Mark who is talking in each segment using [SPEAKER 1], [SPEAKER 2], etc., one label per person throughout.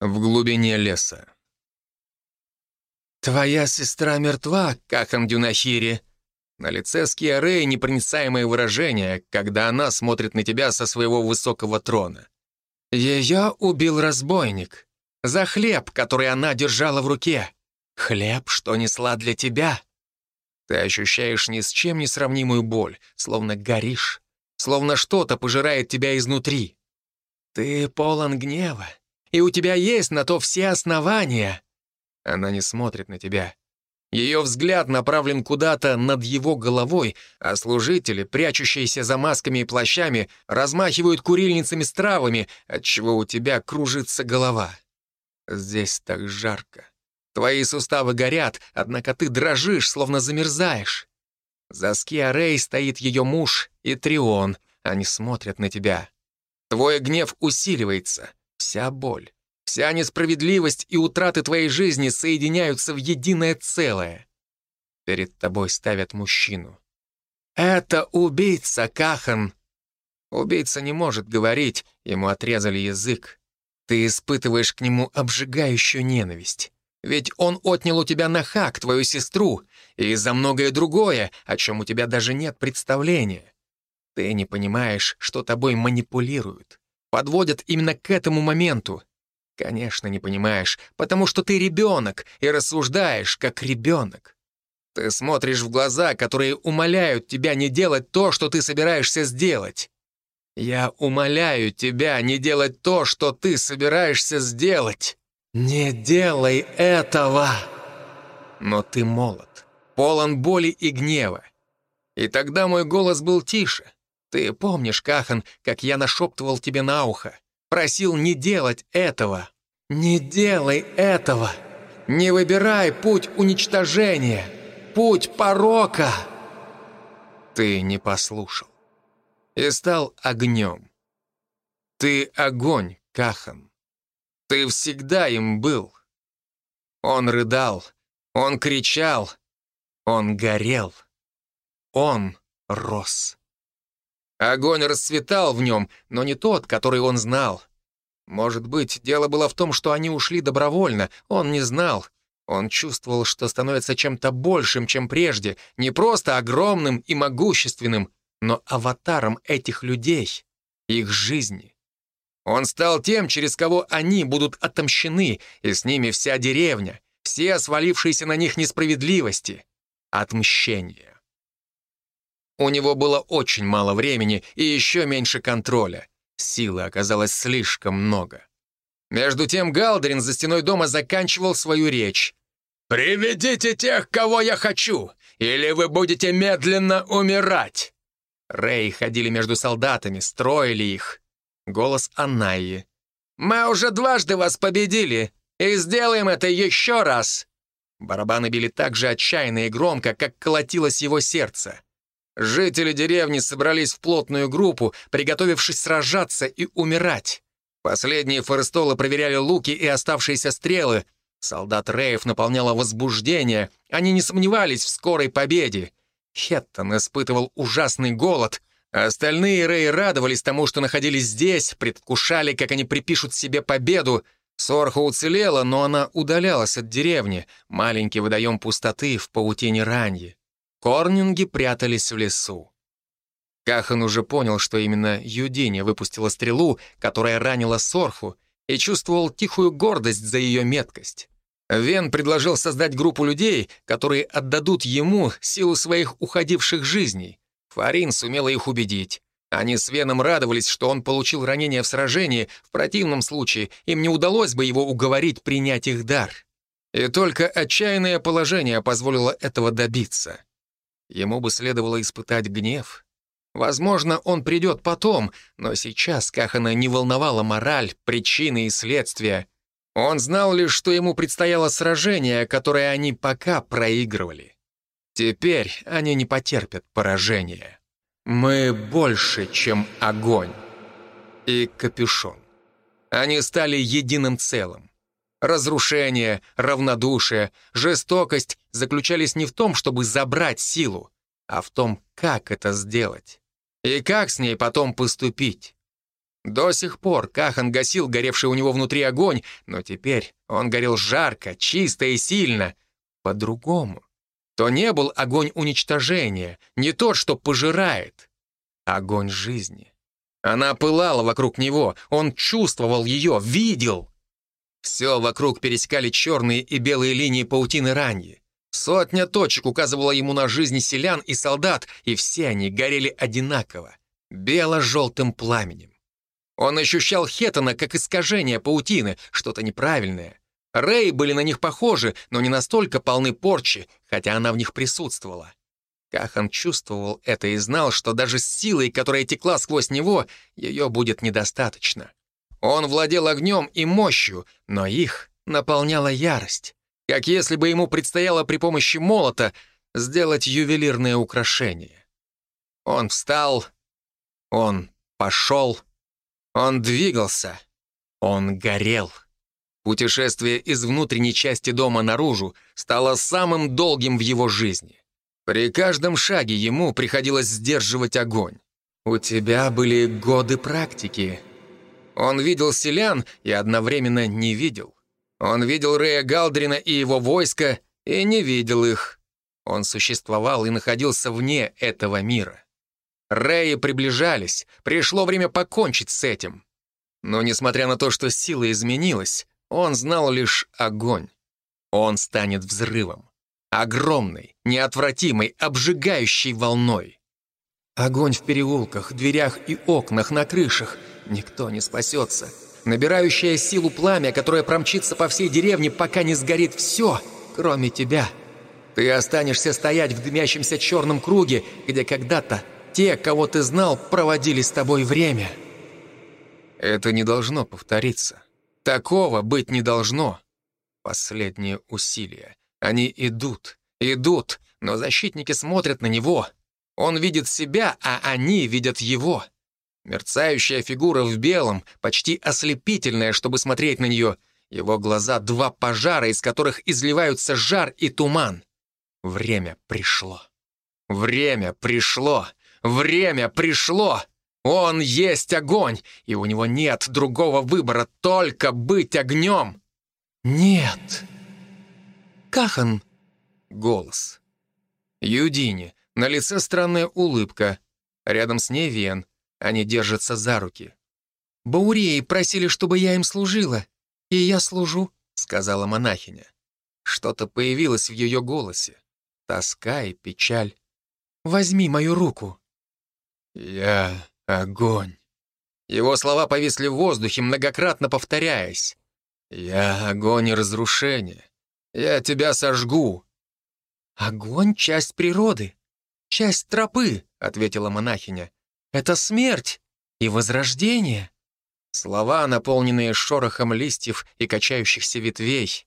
[SPEAKER 1] В глубине леса. «Твоя сестра мертва, Кахан Дюнахири». На лице Скиарей непроницаемое выражение, когда она смотрит на тебя со своего высокого трона. Ее убил разбойник. За хлеб, который она держала в руке. Хлеб, что несла для тебя. Ты ощущаешь ни с чем не сравнимую боль, словно горишь, словно что-то пожирает тебя изнутри. Ты полон гнева, и у тебя есть на то все основания. Она не смотрит на тебя. Ее взгляд направлен куда-то над его головой, а служители, прячущиеся за масками и плащами, размахивают курильницами с травами, отчего у тебя кружится голова. Здесь так жарко. Твои суставы горят, однако ты дрожишь, словно замерзаешь. За Скиарей стоит ее муж и Трион. Они смотрят на тебя. Твой гнев усиливается. Вся боль, вся несправедливость и утраты твоей жизни соединяются в единое целое. Перед тобой ставят мужчину. «Это убийца, Кахан!» Убийца не может говорить, ему отрезали язык. Ты испытываешь к нему обжигающую ненависть. Ведь он отнял у тебя Нахак, твою сестру, и за многое другое, о чем у тебя даже нет представления. Ты не понимаешь, что тобой манипулируют подводят именно к этому моменту. Конечно, не понимаешь, потому что ты ребенок и рассуждаешь как ребенок. Ты смотришь в глаза, которые умоляют тебя не делать то, что ты собираешься сделать. Я умоляю тебя не делать то, что ты собираешься сделать. Не делай этого. Но ты молод, полон боли и гнева. И тогда мой голос был тише. Ты помнишь, Кахан, как я нашептывал тебе на ухо? Просил не делать этого. Не делай этого. Не выбирай путь уничтожения. Путь порока. Ты не послушал. И стал огнем. Ты огонь, Кахан. Ты всегда им был. Он рыдал, он кричал, он горел, он рос. Огонь расцветал в нем, но не тот, который он знал. Может быть, дело было в том, что они ушли добровольно, он не знал. Он чувствовал, что становится чем-то большим, чем прежде, не просто огромным и могущественным, но аватаром этих людей, их жизни. Он стал тем, через кого они будут отомщены, и с ними вся деревня, все свалившиеся на них несправедливости. Отмщение. У него было очень мало времени и еще меньше контроля. Силы оказалось слишком много. Между тем Галдерин за стеной дома заканчивал свою речь. «Приведите тех, кого я хочу, или вы будете медленно умирать!» Рэй ходили между солдатами, строили их. Голос Анайи. «Мы уже дважды вас победили, и сделаем это еще раз!» Барабаны били так же отчаянно и громко, как колотилось его сердце. Жители деревни собрались в плотную группу, приготовившись сражаться и умирать. Последние форестолы проверяли луки и оставшиеся стрелы. Солдат Рейв наполняло возбуждение. Они не сомневались в скорой победе. Хеттон испытывал ужасный голод. Остальные Рей радовались тому, что находились здесь, предвкушали, как они припишут себе победу. Сорха уцелела, но она удалялась от деревни, маленький водоем пустоты в паутине раньи. Корнинги прятались в лесу. Кахан уже понял, что именно Юдиня выпустила стрелу, которая ранила Сорху, и чувствовал тихую гордость за ее меткость. Вен предложил создать группу людей, которые отдадут ему силу своих уходивших жизней. Фарин сумела их убедить. Они с Веном радовались, что он получил ранение в сражении, в противном случае им не удалось бы его уговорить принять их дар. И только отчаянное положение позволило этого добиться. Ему бы следовало испытать гнев. Возможно, он придет потом, но сейчас Кахана не волновала мораль, причины и следствия. Он знал лишь, что ему предстояло сражение, которое они пока проигрывали. Теперь они не потерпят поражения. Мы больше, чем огонь. И капюшон. Они стали единым целым. Разрушение, равнодушие, жестокость заключались не в том, чтобы забрать силу, а в том, как это сделать. И как с ней потом поступить. До сих пор Кахан гасил горевший у него внутри огонь, но теперь он горел жарко, чисто и сильно. По-другому. То не был огонь уничтожения, не тот, что пожирает. Огонь жизни. Она пылала вокруг него, он чувствовал ее, видел. Все вокруг пересекали черные и белые линии паутины раньи. Сотня точек указывала ему на жизни селян и солдат, и все они горели одинаково, бело-желтым пламенем. Он ощущал Хеттона как искажение паутины, что-то неправильное. Рэй были на них похожи, но не настолько полны порчи, хотя она в них присутствовала. Кахан чувствовал это и знал, что даже с силой, которая текла сквозь него, ее будет недостаточно. Он владел огнем и мощью, но их наполняла ярость как если бы ему предстояло при помощи молота сделать ювелирное украшение. Он встал, он пошел, он двигался, он горел. Путешествие из внутренней части дома наружу стало самым долгим в его жизни. При каждом шаге ему приходилось сдерживать огонь. «У тебя были годы практики». Он видел селян и одновременно не видел. Он видел Рея Галдрина и его войско, и не видел их. Он существовал и находился вне этого мира. Реи приближались, пришло время покончить с этим. Но несмотря на то, что сила изменилась, он знал лишь огонь. Он станет взрывом. Огромной, неотвратимой, обжигающей волной. Огонь в переулках, дверях и окнах, на крышах. Никто не спасется набирающее силу пламя, которое промчится по всей деревне, пока не сгорит все, кроме тебя. Ты останешься стоять в дымящемся черном круге, где когда-то те, кого ты знал, проводили с тобой время. Это не должно повториться. Такого быть не должно. Последние усилия. Они идут, идут, но защитники смотрят на него. Он видит себя, а они видят его. Мерцающая фигура в белом, почти ослепительная, чтобы смотреть на нее. Его глаза — два пожара, из которых изливаются жар и туман. Время пришло. Время пришло. Время пришло. Он есть огонь, и у него нет другого выбора, только быть огнем. Нет. Кахан. Голос. Юдини. На лице странная улыбка. Рядом с ней Вен. Они держатся за руки. «Баурии просили, чтобы я им служила, и я служу», — сказала монахиня. Что-то появилось в ее голосе. Тоска и печаль. «Возьми мою руку». «Я огонь». Его слова повисли в воздухе, многократно повторяясь. «Я огонь и разрушение. Я тебя сожгу». «Огонь — часть природы, часть тропы», — ответила монахиня. Это смерть и возрождение. Слова, наполненные шорохом листьев и качающихся ветвей.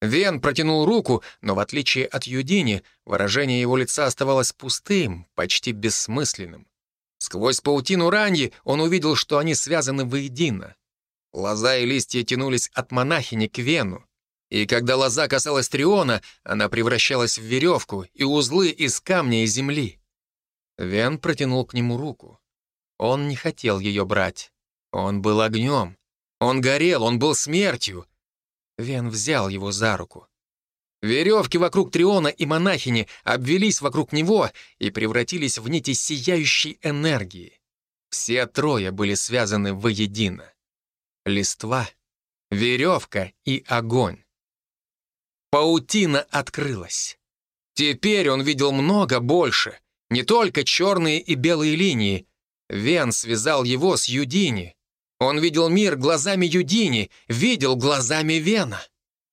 [SPEAKER 1] Вен протянул руку, но в отличие от Юдини, выражение его лица оставалось пустым, почти бессмысленным. Сквозь паутину раньи он увидел, что они связаны воедино. Лоза и листья тянулись от монахини к Вену. И когда лоза касалась Триона, она превращалась в веревку и узлы из камня и земли. Вен протянул к нему руку. Он не хотел ее брать. Он был огнем. Он горел, он был смертью. Вен взял его за руку. Веревки вокруг Триона и монахини обвелись вокруг него и превратились в нити сияющей энергии. Все трое были связаны воедино. Листва, веревка и огонь. Паутина открылась. Теперь он видел много больше — не только черные и белые линии. Вен связал его с Юдини. Он видел мир глазами Юдини, видел глазами Вена.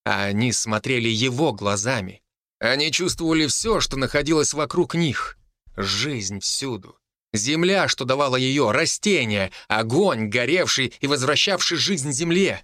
[SPEAKER 1] А они смотрели его глазами. Они чувствовали все, что находилось вокруг них. Жизнь всюду. Земля, что давала ее, растения, огонь, горевший и возвращавший жизнь земле.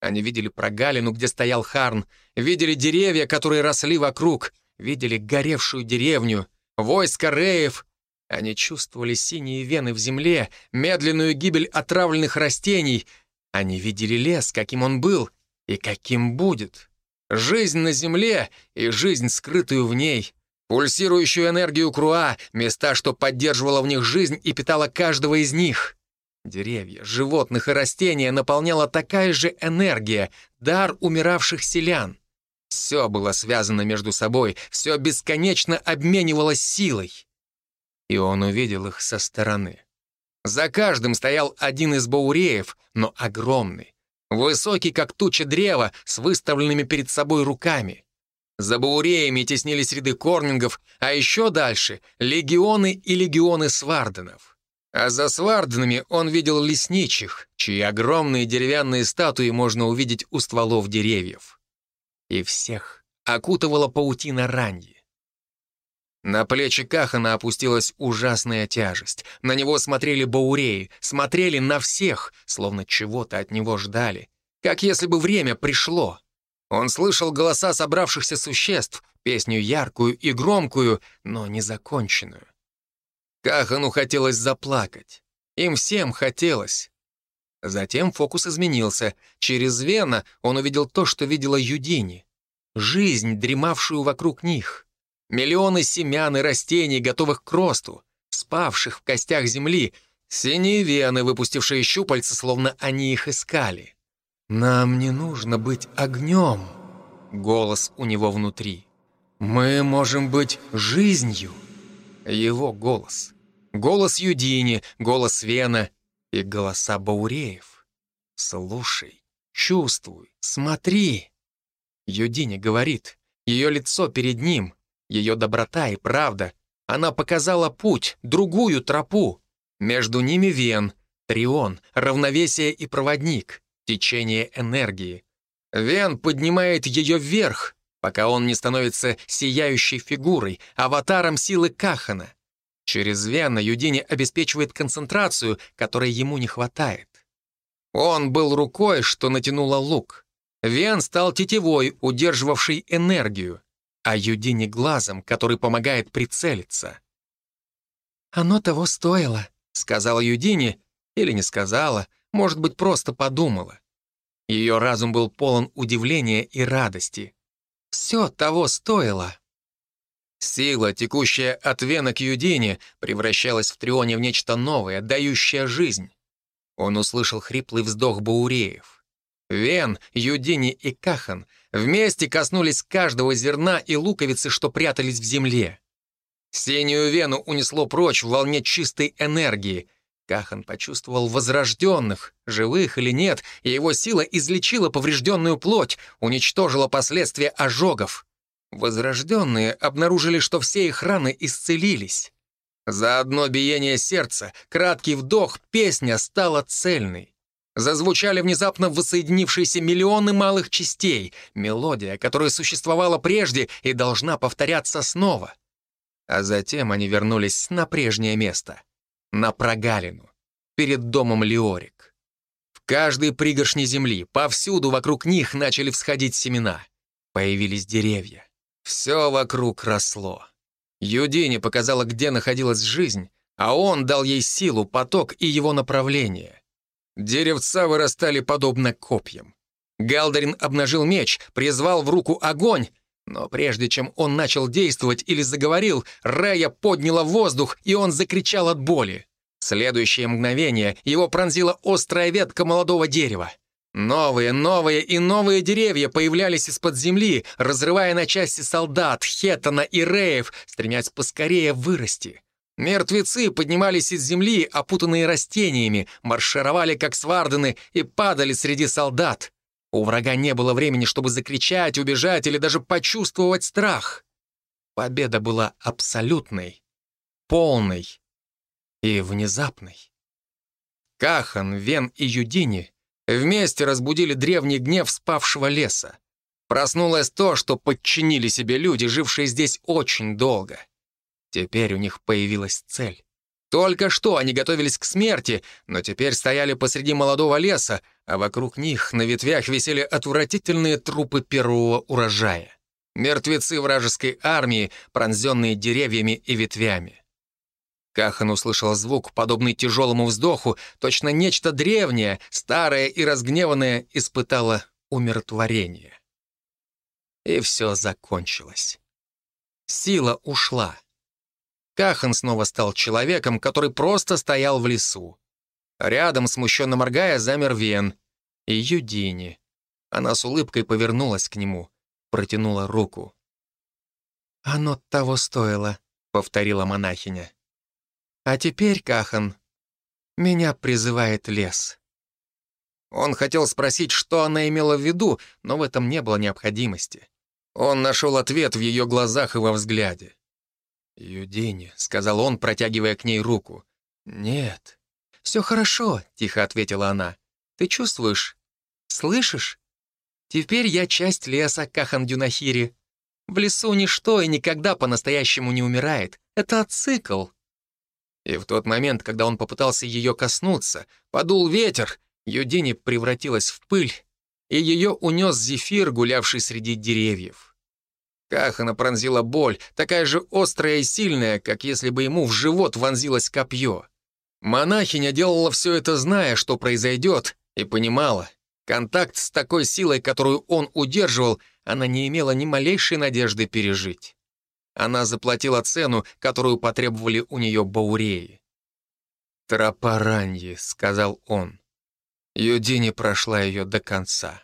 [SPEAKER 1] Они видели прогалину, где стоял Харн, видели деревья, которые росли вокруг, видели горевшую деревню, войско Реев. Они чувствовали синие вены в земле, медленную гибель отравленных растений. Они видели лес, каким он был и каким будет. Жизнь на земле и жизнь, скрытую в ней. Пульсирующую энергию Круа, места, что поддерживала в них жизнь и питала каждого из них. Деревья, животных и растения наполняла такая же энергия, дар умиравших селян. Все было связано между собой, все бесконечно обменивалось силой. И он увидел их со стороны. За каждым стоял один из бауреев, но огромный. Высокий, как туча древа, с выставленными перед собой руками. За бауреями теснились ряды корнингов, а еще дальше — легионы и легионы сварденов. А за сварденами он видел лесничих, чьи огромные деревянные статуи можно увидеть у стволов деревьев. И всех окутывала паутина раньи. На плечи Кахана опустилась ужасная тяжесть. На него смотрели бауреи, смотрели на всех, словно чего-то от него ждали. Как если бы время пришло. Он слышал голоса собравшихся существ, песню яркую и громкую, но незаконченную. Кахану хотелось заплакать. Им всем хотелось. Затем фокус изменился. Через Вена он увидел то, что видела Юдини. Жизнь, дремавшую вокруг них. Миллионы семян и растений, готовых к росту, спавших в костях земли, синие вены, выпустившие щупальца, словно они их искали. «Нам не нужно быть огнем», — голос у него внутри. «Мы можем быть жизнью». Его голос. Голос Юдини, голос Вена и голоса Бауреев. «Слушай, чувствуй, смотри». Юдини говорит, ее лицо перед ним, ее доброта и правда. Она показала путь, другую тропу. Между ними Вен, Трион, равновесие и проводник, течение энергии. Вен поднимает ее вверх, пока он не становится сияющей фигурой, аватаром силы Кахана. Через Вена Юдини обеспечивает концентрацию, которой ему не хватает. Он был рукой, что натянула лук. Вен стал тетивой, удерживавшей энергию, а Юдини глазом, который помогает прицелиться. «Оно того стоило», — сказала Юдини, или не сказала, может быть, просто подумала. Ее разум был полон удивления и радости. Все того стоило. Сила, текущая от Вена к Юдине, превращалась в Трионе в нечто новое, дающее жизнь. Он услышал хриплый вздох Бауреев. Вен, Юдини и Кахан вместе коснулись каждого зерна и луковицы, что прятались в земле. Синюю вену унесло прочь в волне чистой энергии. Кахан почувствовал возрожденных, живых или нет, и его сила излечила поврежденную плоть, уничтожила последствия ожогов. Возрожденные обнаружили, что все их раны исцелились. За одно биение сердца, краткий вдох, песня стала цельной. Зазвучали внезапно воссоединившиеся миллионы малых частей, мелодия, которая существовала прежде и должна повторяться снова. А затем они вернулись на прежнее место, на прогалину, перед домом Леорик. В каждой пригоршне земли, повсюду вокруг них начали всходить семена. Появились деревья. Все вокруг росло. Юдине показала, где находилась жизнь, а он дал ей силу, поток и его направление. Деревца вырастали подобно копьям. Галдарин обнажил меч, призвал в руку огонь, но прежде чем он начал действовать или заговорил, Рея подняла воздух, и он закричал от боли. Следующее мгновение его пронзила острая ветка молодого дерева. Новые, новые и новые деревья появлялись из-под земли, разрывая на части солдат, Хеттона и Реев, стремясь поскорее вырасти. Мертвецы поднимались из земли, опутанные растениями, маршировали как свардены и падали среди солдат. У врага не было времени, чтобы закричать, убежать или даже почувствовать страх. Победа была абсолютной, полной и внезапной. Кахан, Вен и Юдини вместе разбудили древний гнев спавшего леса. Проснулось то, что подчинили себе люди, жившие здесь очень долго — Теперь у них появилась цель. Только что они готовились к смерти, но теперь стояли посреди молодого леса, а вокруг них на ветвях висели отвратительные трупы первого урожая. Мертвецы вражеской армии, пронзенные деревьями и ветвями. Кахан услышал звук, подобный тяжелому вздоху, точно нечто древнее, старое и разгневанное испытало умиротворение. И все закончилось. Сила ушла. Кахан снова стал человеком, который просто стоял в лесу. Рядом, смущенно моргая, замер Вен и Юдини. Она с улыбкой повернулась к нему, протянула руку. «Оно того стоило», — повторила монахиня. «А теперь, Кахан, меня призывает лес». Он хотел спросить, что она имела в виду, но в этом не было необходимости. Он нашел ответ в ее глазах и во взгляде. «Юдини», — сказал он, протягивая к ней руку. «Нет». «Все хорошо», — тихо ответила она. «Ты чувствуешь? Слышишь? Теперь я часть леса, Кахан Дюнахири. В лесу ничто и никогда по-настоящему не умирает. Это цикл». И в тот момент, когда он попытался ее коснуться, подул ветер, Юдини превратилась в пыль, и ее унес зефир, гулявший среди деревьев. Кахана пронзила боль, такая же острая и сильная, как если бы ему в живот вонзилось копье. Монахиня делала все это, зная, что произойдет, и понимала. Контакт с такой силой, которую он удерживал, она не имела ни малейшей надежды пережить. Она заплатила цену, которую потребовали у нее бауреи. «Тропараньи», — сказал он. Юдини прошла ее до конца.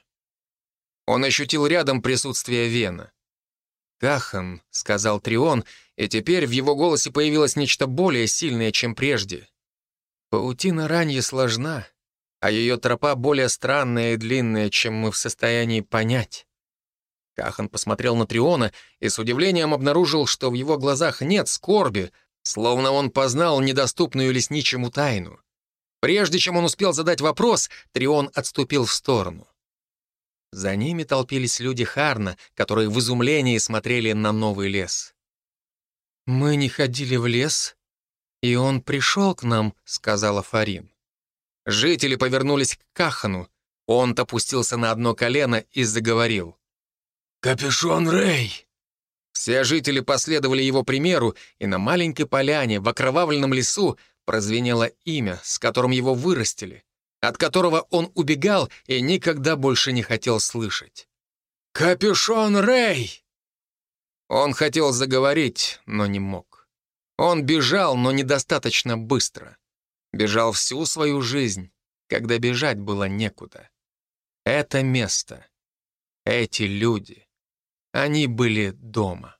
[SPEAKER 1] Он ощутил рядом присутствие Вена. «Кахан», — сказал Трион, и теперь в его голосе появилось нечто более сильное, чем прежде. «Паутина ранье сложна, а ее тропа более странная и длинная, чем мы в состоянии понять». Кахан посмотрел на Триона и с удивлением обнаружил, что в его глазах нет скорби, словно он познал недоступную лесничему тайну. Прежде чем он успел задать вопрос, Трион отступил в сторону. За ними толпились люди Харна, которые в изумлении смотрели на новый лес. «Мы не ходили в лес, и он пришел к нам», — сказала Фарин. Жители повернулись к Кахану. Он-то опустился на одно колено и заговорил. «Капюшон Рэй!» Все жители последовали его примеру, и на маленькой поляне в окровавленном лесу прозвенело имя, с которым его вырастили, от которого он убегал и никогда больше не хотел слышать. «Капюшон Рэй!» Он хотел заговорить, но не мог. Он бежал, но недостаточно быстро. Бежал всю свою жизнь, когда бежать было некуда. Это место, эти люди, они были дома.